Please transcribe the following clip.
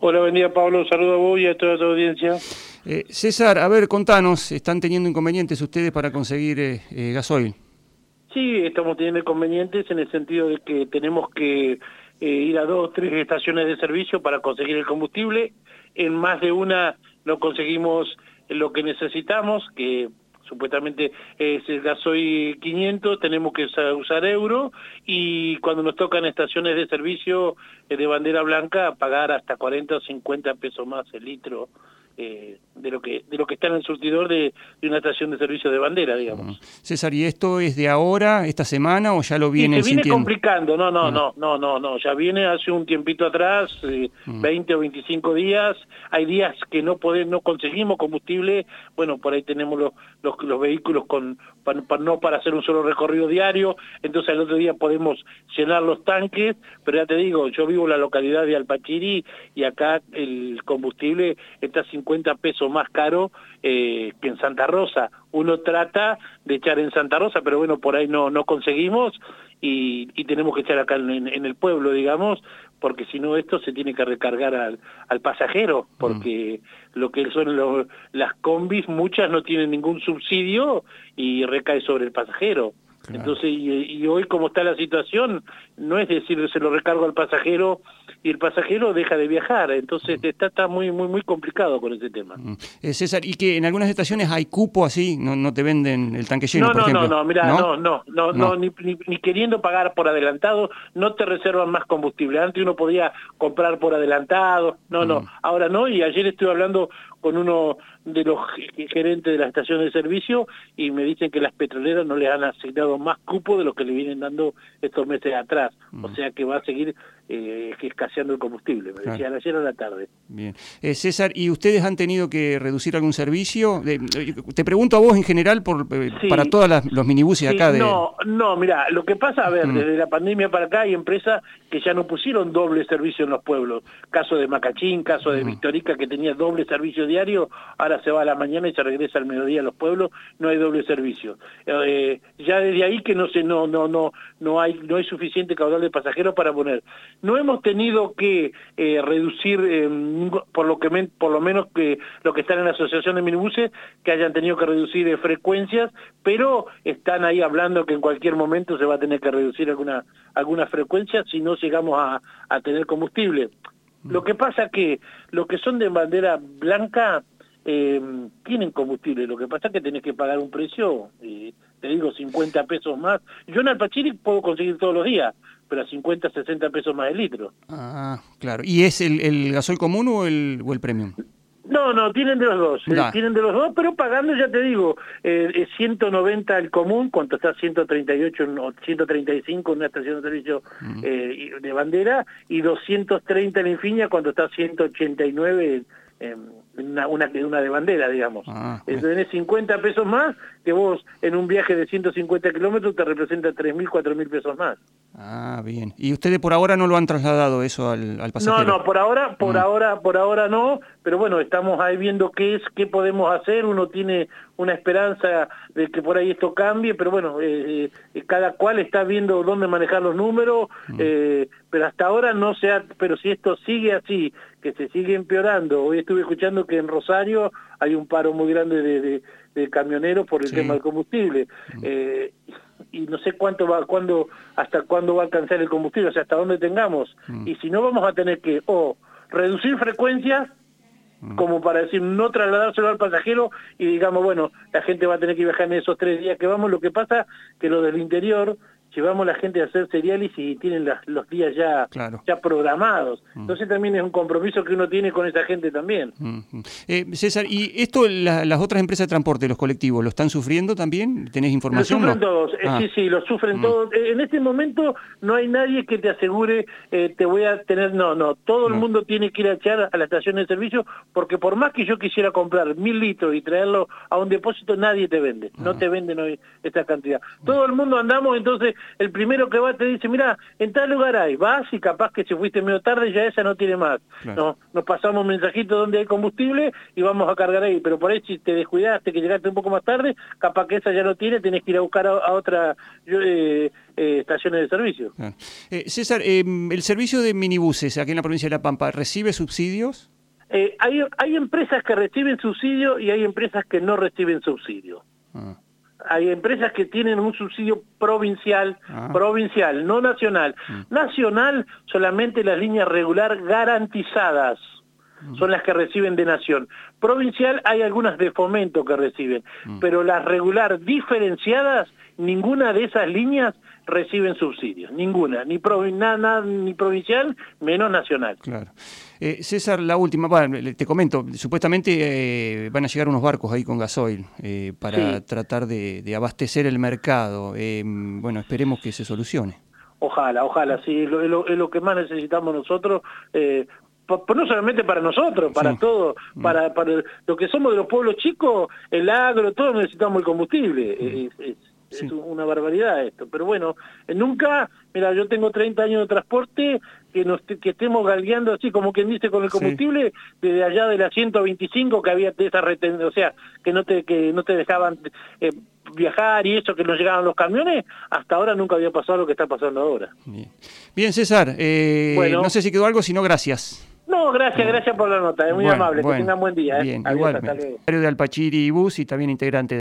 Hola, buen día Pablo, saludo a vos y a toda tu audiencia. Eh, César, a ver, contanos, ¿están teniendo inconvenientes ustedes para conseguir eh, eh, gasoil? Sí, estamos teniendo inconvenientes en el sentido de que tenemos que eh, ir a dos o tres estaciones de servicio para conseguir el combustible. En más de una no conseguimos lo que necesitamos, que supuestamente es el gasoil 500, tenemos que usar euro y cuando nos tocan estaciones de servicio eh, de bandera blanca pagar hasta 40 o 50 pesos más el litro eh, de lo que de lo que está en el surtidor de, de, una estación de servicio de bandera, digamos. César, ¿y esto es de ahora, esta semana, o ya lo vienen y se viene sintiendo? complicando, no, no, no, no, no, no, ya viene hace un tiempito atrás, eh, 20 o 25 días, hay días que no podemos, no conseguimos combustible, bueno, por ahí tenemos los, los, los vehículos con para, para, no para hacer un solo recorrido diario, entonces al otro día podemos llenar los tanques, pero ya te digo, yo vivo en la localidad de Alpachiri y acá el combustible está 50 pesos más caro eh, que en Santa Rosa. Uno trata de echar en Santa Rosa, pero bueno, por ahí no, no conseguimos y, tenemos que echar acá en, en, el pueblo, digamos, porque si no esto se tiene que recargar al, al pasajero, porque lo que son las combis, muchas no tienen ningún subsidio y recae sobre el pasajero. Claro. Entonces, y, y, hoy como está la situación, no es decir, se lo recargo al pasajero y el pasajero deja de viajar. Entonces, está, está muy, muy, muy complicado con ese tema. Eh, César, ¿y que en algunas estaciones hay cupo así? ¿No, no te venden el tanque lleno, no, por no, ejemplo? No, no, mira, no, no, no, no, no ni, ni, ni, queriendo pagar por adelantado, no te reservan más combustible. Antes uno podía comprar por adelantado, no, mm. no, ahora no, y ayer estuve hablando con uno de los gerentes de la estación de servicio y me dicen que las petroleras no les han asignado más cupo de lo que le vienen dando estos meses atrás. O sea que va a seguir eh, escaseando el combustible, me decían claro. ayer a la tarde. Bien. Eh, César, ¿y ustedes han tenido que reducir algún servicio? Eh, te pregunto a vos en general por eh, sí. para todos los minibuses sí, acá. De... No, no, mira, lo que pasa, a ver, mm. desde la pandemia para acá hay empresas que ya no pusieron doble servicio en los pueblos. Caso de Macachín, caso de mm. Victorica que tenía doble servicio diario, ahora se va a la mañana y se regresa al mediodía a los pueblos, no hay doble servicio. Eh, ya desde ahí que no se no no no no hay no hay suficiente caudal de pasajeros para poner. No hemos tenido que eh, reducir eh, por lo que men, por lo menos que lo que están en la asociación de minibuses que hayan tenido que reducir eh, frecuencias, pero están ahí hablando que en cualquier momento se va a tener que reducir alguna alguna frecuencia si no llegamos a, a tener combustible. Lo que pasa que los que son de bandera blanca tienen combustible, lo que pasa es que tenés que pagar un precio, te digo, 50 pesos más. Yo en Alpachiri puedo conseguir todos los días, pero a 50, 60 pesos más el litro. Ah, claro. ¿Y es el, el gasoil común o el, o el premium? No, no, tienen de los dos, eh, tienen de los dos, pero pagando, ya te digo, eh, 190 el común, cuando está 138 o 135 en una estación de servicio mm. eh, de bandera, y 230 en Infinia cuando está 189 en una, una, una de bandera, digamos. Ah, Tenés 50 pesos más, que vos en un viaje de 150 kilómetros te representa 3.000, 4.000 pesos más. Ah, bien. ¿Y ustedes por ahora no lo han trasladado eso al, al pasajero? No, no, por ahora, por mm. ahora, por ahora no, pero bueno, estamos ahí viendo qué es, qué podemos hacer, uno tiene una esperanza de que por ahí esto cambie, pero bueno, eh, eh, cada cual está viendo dónde manejar los números, mm. eh, pero hasta ahora no se ha, pero si esto sigue así, que se sigue empeorando, hoy estuve escuchando que en Rosario hay un paro muy grande de, de, de camioneros por el sí. tema del combustible. Mm. Eh, y no sé cuánto va, cuándo, hasta cuándo va a alcanzar el combustible, o sea, hasta dónde tengamos. Mm. Y si no, vamos a tener que o reducir frecuencias, mm. como para decir, no trasladárselo al pasajero y digamos, bueno, la gente va a tener que viajar en esos tres días que vamos. Lo que pasa que lo del interior llevamos a la gente a hacer seriales y tienen las, los días ya, claro. ya programados. Mm. Entonces también es un compromiso que uno tiene con esa gente también. Mm -hmm. eh, César, ¿y esto la, las otras empresas de transporte, los colectivos, lo están sufriendo también? ¿Tenés información? Lo sufren no? todos, ah. sí, sí, lo sufren mm. todos. En este momento no hay nadie que te asegure, eh, te voy a tener, no, no, todo el mundo tiene que ir a echar a la estación de servicio porque por más que yo quisiera comprar mil litros y traerlo a un depósito, nadie te vende, no ah. te venden hoy esta cantidad. Todo el mundo andamos entonces el primero que va te dice, mira, en tal lugar hay, vas y capaz que si fuiste medio tarde ya esa no tiene más. No, nos pasamos mensajitos donde hay combustible y vamos a cargar ahí, pero por ahí si te descuidaste que llegaste un poco más tarde, capaz que esa ya no tiene, tenés que ir a buscar a, otra eh, eh, estaciones de servicio. Eh, César, em, ¿el servicio de minibuses aquí en la provincia de La Pampa recibe subsidios? hay, hay empresas que reciben subsidio y hay empresas que no reciben subsidio. Ah hay empresas que tienen un subsidio provincial, ah. provincial, no nacional. Mm. Nacional, solamente las líneas regular garantizadas son las que reciben de nación. Provincial hay algunas de fomento que reciben, mm. pero las regular diferenciadas, ninguna de esas líneas reciben subsidios, ninguna, ni, nada, ni provincial, menos nacional. Claro. Eh, César, la última, te comento, supuestamente eh, van a llegar unos barcos ahí con gasoil eh, para tratar de, abastecer el mercado. bueno, esperemos que se solucione. Ojalá, ojalá, sí, es lo, que más necesitamos nosotros, no solamente para nosotros, para todo, mm. para, para lo que somos de los pueblos chicos, el agro, todos necesitamos el combustible. Mm. Es una barbaridad esto. Pero bueno, nunca, mira, yo tengo 30 años de transporte, que, nos, que estemos galgueando así como quien dice con el combustible, desde allá de la 125 que había de esa retención, o sea, que no te, que no te dejaban eh, viajar y eso, que no llegaban los camiones, hasta ahora nunca había pasado lo que está pasando ahora. Bien, César, eh, bueno. no sé si quedó algo, si no, gracias. No, gracias, gracias por la nota, es muy amable, que tengan buen día. ¿eh? Bien, igual. de Alpachiri y Bus y también integrante